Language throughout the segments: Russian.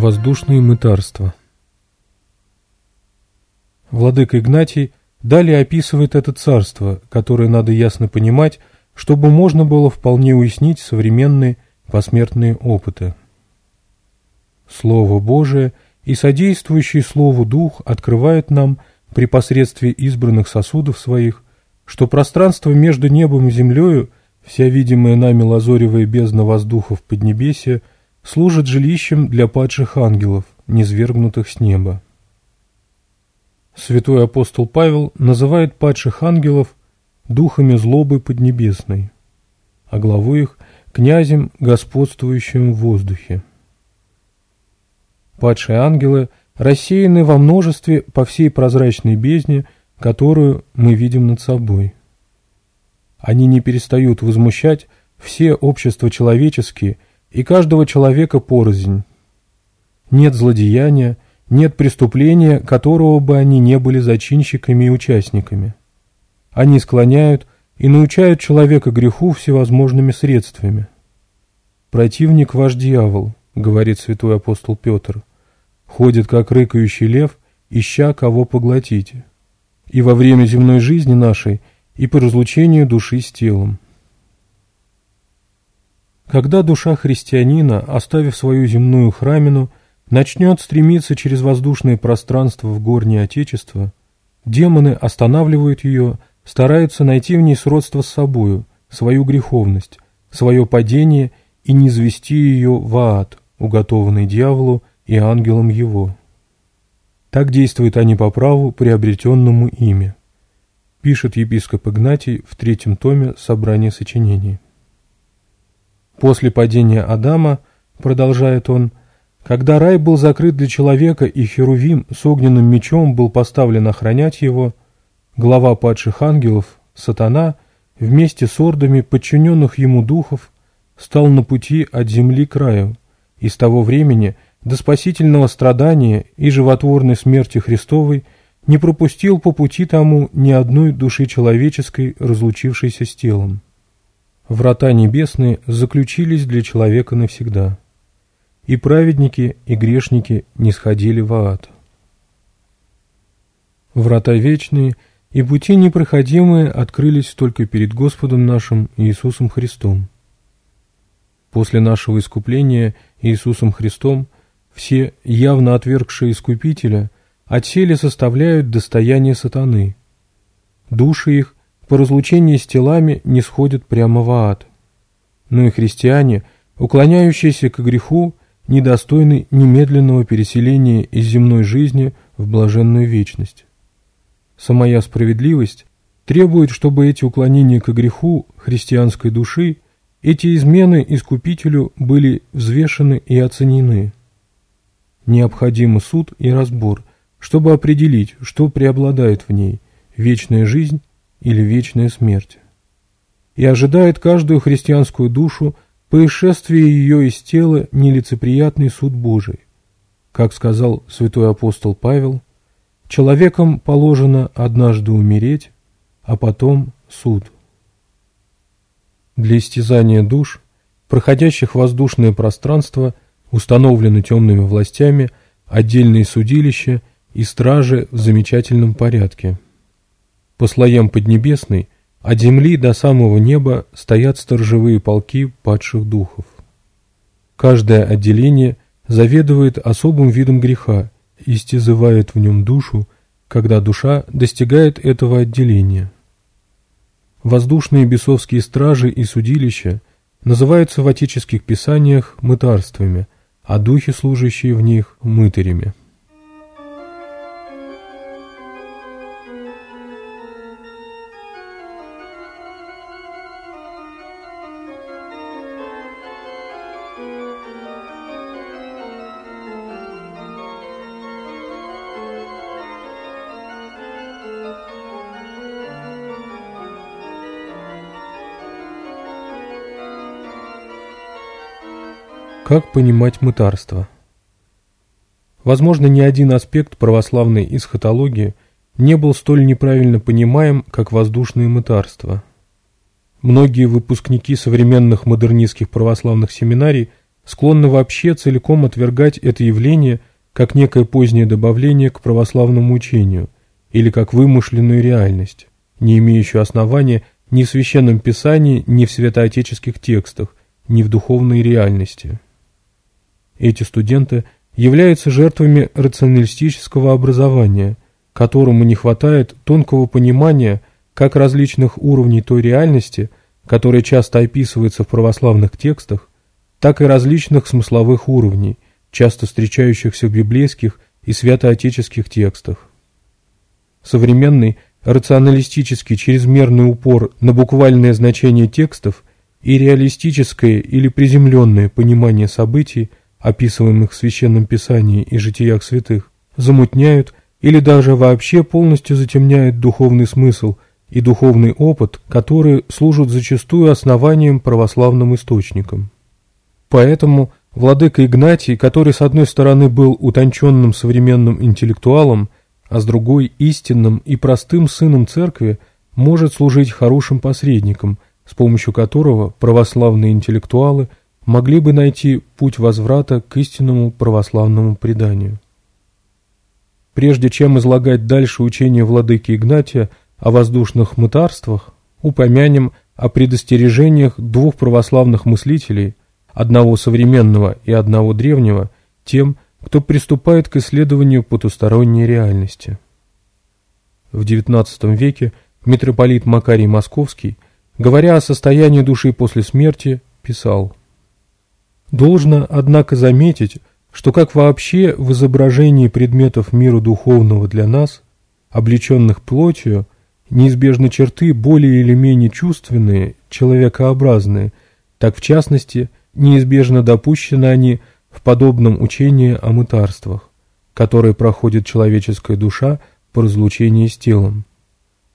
Воздушные мытарства Владыка Игнатий далее описывает это царство, которое надо ясно понимать, чтобы можно было вполне уяснить современные посмертные опыты. Слово Божие и содействующий Слову Дух открывает нам при посредстве избранных сосудов своих, что пространство между небом и землею, вся видимая нами лазоревая бездна воздухов Поднебесия – служит жилищем для падших ангелов, низвергнутых с неба. Святой апостол Павел называет падших ангелов духами злобы поднебесной, а главу их – князем, господствующим в воздухе. Падшие ангелы рассеяны во множестве по всей прозрачной бездне, которую мы видим над собой. Они не перестают возмущать все общества человеческие – и каждого человека порознь. Нет злодеяния, нет преступления, которого бы они не были зачинщиками и участниками. Они склоняют и научают человека греху всевозможными средствами. «Противник ваш дьявол», — говорит святой апостол Петр, «ходит, как рыкающий лев, ища, кого поглотить и во время земной жизни нашей, и по разлучению души с телом». Когда душа христианина, оставив свою земную храмину, начнет стремиться через воздушное пространство в горни отечество, демоны останавливают ее, стараются найти в ней сродство с собою, свою греховность, свое падение и не низвести ее в ад, уготованный дьяволу и ангелам его. Так действуют они по праву, приобретенному ими, пишет епископ Игнатий в третьем томе собрания сочинений. После падения Адама, продолжает он, когда рай был закрыт для человека и Херувим с огненным мечом был поставлен охранять его, глава падших ангелов, сатана, вместе с ордами подчиненных ему духов, стал на пути от земли к раю, и с того времени до спасительного страдания и животворной смерти Христовой не пропустил по пути тому ни одной души человеческой, разлучившейся с телом врата небесные заключились для человека навсегда, и праведники и грешники не сходили в ад. Врата вечные и пути непроходимые открылись только перед Господом нашим Иисусом Христом. После нашего искупления Иисусом Христом все, явно отвергшие Искупителя, отсели составляют достояние сатаны. Души их по разлучении с телами не сходят прямо в ад. Но и христиане, уклоняющиеся к греху, недостойны немедленного переселения из земной жизни в блаженную вечность. Самая справедливость требует, чтобы эти уклонения к греху христианской души, эти измены искупителю были взвешены и оценены. Необходим суд и разбор, чтобы определить, что преобладает в ней – вечная жизнь или вечная смерть. И ожидает каждую христианскую душу поисшествие ее из тела нелицеприятный суд Божий. Как сказал святой апостол Павел, человеком положено однажды умереть, а потом суд. Для истязания душ, проходящих воздушное пространство, установлены темными властями отдельные судилища и стражи в замечательном порядке – по слоям Поднебесной от земли до самого неба стоят сторожевые полки падших духов. Каждое отделение заведует особым видом греха, и истязывает в нем душу, когда душа достигает этого отделения. Воздушные бесовские стражи и судилища называются в отеческих писаниях мытарствами, а духи, служащие в них, мытарями. Как понимать мытарство? Возможно, ни один аспект православной эсхатологии не был столь неправильно понимаем, как воздушное мытарство. Многие выпускники современных модернистских православных семинарий склонны вообще целиком отвергать это явление как некое позднее добавление к православному учению или как вымышленную реальность, не имеющую основания ни в Священном Писании, ни в святоотеческих текстах, ни в духовной реальности. Эти студенты являются жертвами рационалистического образования, которому не хватает тонкого понимания как различных уровней той реальности, которая часто описывается в православных текстах, так и различных смысловых уровней, часто встречающихся в библейских и святоотеческих текстах. Современный рационалистический чрезмерный упор на буквальное значение текстов и реалистическое или приземленное понимание событий – описываемых в Священном Писании и житиях святых, замутняют или даже вообще полностью затемняют духовный смысл и духовный опыт, которые служат зачастую основанием православным источникам. Поэтому владыка Игнатий, который с одной стороны был утонченным современным интеллектуалом, а с другой – истинным и простым сыном церкви, может служить хорошим посредником, с помощью которого православные интеллектуалы – могли бы найти путь возврата к истинному православному преданию. Прежде чем излагать дальше учение владыки Игнатия о воздушных мытарствах, упомянем о предостережениях двух православных мыслителей, одного современного и одного древнего, тем, кто приступает к исследованию потусторонней реальности. В XIX веке митрополит Макарий Московский, говоря о состоянии души после смерти, писал – Должно, однако, заметить, что как вообще в изображении предметов мира духовного для нас, облеченных плотью, неизбежны черты более или менее чувственные, человекообразные, так в частности, неизбежно допущены они в подобном учении о мытарствах, которые проходит человеческая душа по разлучении с телом.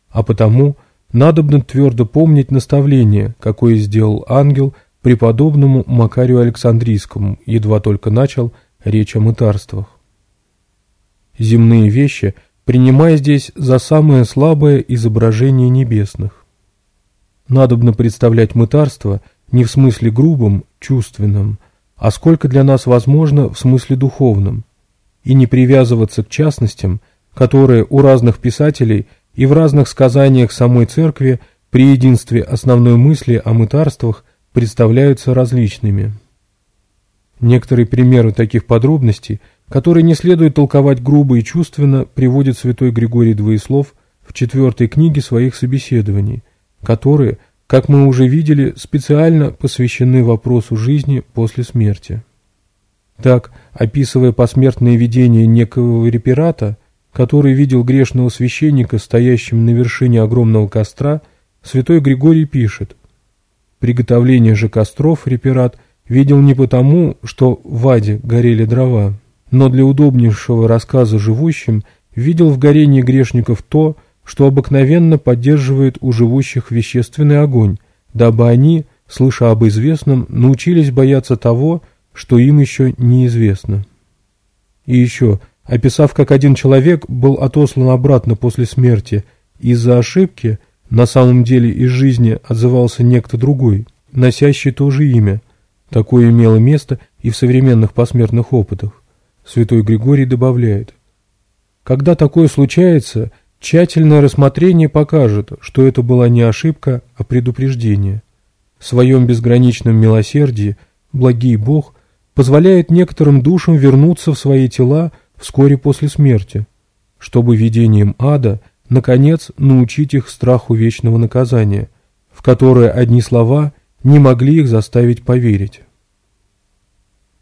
А потому надобно твердо помнить наставление, какое сделал ангел – преподобному Макарию Александрийскому, едва только начал речь о мытарствах. Земные вещи принимая здесь за самое слабое изображение небесных. Надобно представлять мытарство не в смысле грубом, чувственным, а сколько для нас возможно в смысле духовном, и не привязываться к частностям, которые у разных писателей и в разных сказаниях самой церкви при единстве основной мысли о мытарствах – представляются различными. Некоторые примеры таких подробностей, которые не следует толковать грубо и чувственно, приводит святой Григорий Двоеслов в четвертой книге своих собеседований, которые, как мы уже видели, специально посвящены вопросу жизни после смерти. Так, описывая посмертное видение некого репирата, который видел грешного священника, стоящим на вершине огромного костра, святой Григорий пишет – Приготовление же костров репират видел не потому, что в Аде горели дрова, но для удобнейшего рассказа живущим видел в горении грешников то, что обыкновенно поддерживает у живущих вещественный огонь, дабы они, слыша об известном, научились бояться того, что им еще неизвестно. И еще, описав, как один человек был отослан обратно после смерти из-за ошибки, на самом деле из жизни отзывался некто другой, носящий то же имя. Такое имело место и в современных посмертных опытах. Святой Григорий добавляет. Когда такое случается, тщательное рассмотрение покажет, что это была не ошибка, а предупреждение. В своем безграничном милосердии благий Бог позволяет некоторым душам вернуться в свои тела вскоре после смерти, чтобы видением ада – Наконец, научить их страху вечного наказания, в которое одни слова не могли их заставить поверить.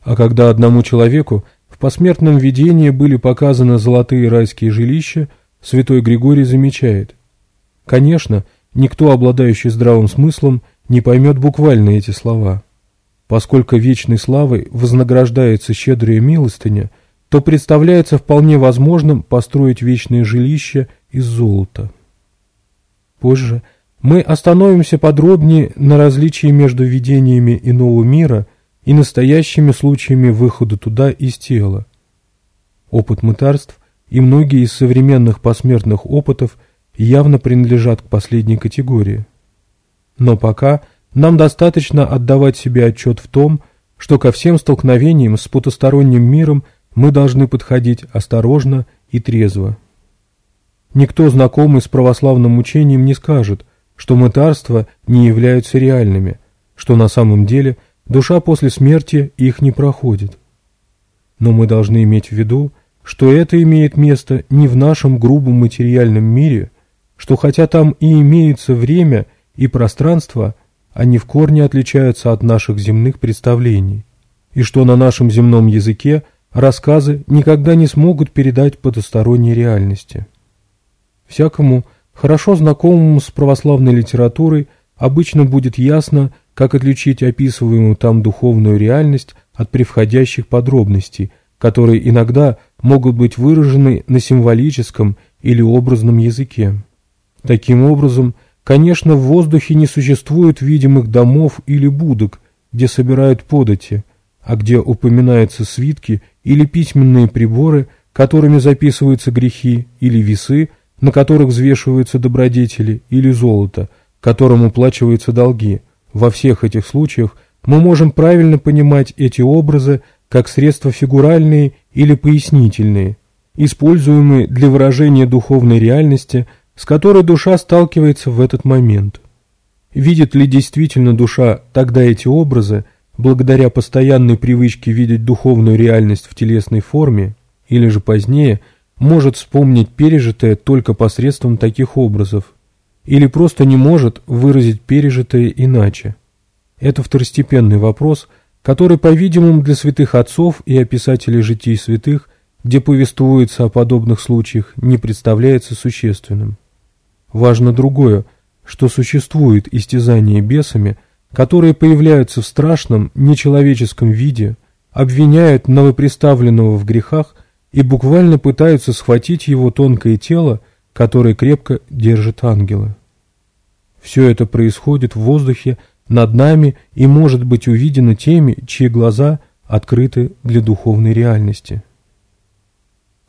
А когда одному человеку в посмертном видении были показаны золотые райские жилища, святой Григорий замечает. Конечно, никто, обладающий здравым смыслом, не поймет буквально эти слова. Поскольку вечной славой вознаграждается щедрая милостыня – то представляется вполне возможным построить вечное жилище из золота. Позже мы остановимся подробнее на различии между видениями иного мира и настоящими случаями выхода туда из тела. Опыт мытарств и многие из современных посмертных опытов явно принадлежат к последней категории. Но пока нам достаточно отдавать себе отчет в том, что ко всем столкновениям с потусторонним миром – мы должны подходить осторожно и трезво. Никто знакомый с православным учением не скажет, что мытарства не являются реальными, что на самом деле душа после смерти их не проходит. Но мы должны иметь в виду, что это имеет место не в нашем грубом материальном мире, что хотя там и имеется время и пространство, они в корне отличаются от наших земных представлений, и что на нашем земном языке – рассказы никогда не смогут передать потусторонней реальности. Всякому, хорошо знакомому с православной литературой, обычно будет ясно, как отличить описываемую там духовную реальность от превходящих подробностей, которые иногда могут быть выражены на символическом или образном языке. Таким образом, конечно, в воздухе не существует видимых домов или будок, где собирают подати, а где упоминаются свитки – или письменные приборы, которыми записываются грехи, или весы, на которых взвешиваются добродетели, или золото, которым уплачиваются долги. Во всех этих случаях мы можем правильно понимать эти образы как средства фигуральные или пояснительные, используемые для выражения духовной реальности, с которой душа сталкивается в этот момент. Видит ли действительно душа тогда эти образы, благодаря постоянной привычке видеть духовную реальность в телесной форме, или же позднее, может вспомнить пережитое только посредством таких образов, или просто не может выразить пережитое иначе. Это второстепенный вопрос, который, по-видимому, для святых отцов и описателей житий святых, где повествуется о подобных случаях, не представляется существенным. Важно другое, что существует истязание бесами – которые появляются в страшном, нечеловеческом виде, обвиняют новоприставленного в грехах и буквально пытаются схватить его тонкое тело, которое крепко держит ангелы. Все это происходит в воздухе над нами и может быть увидено теми, чьи глаза открыты для духовной реальности.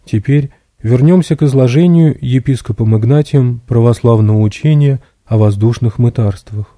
Теперь вернемся к изложению епископом Игнатием православного учения о воздушных мытарствах.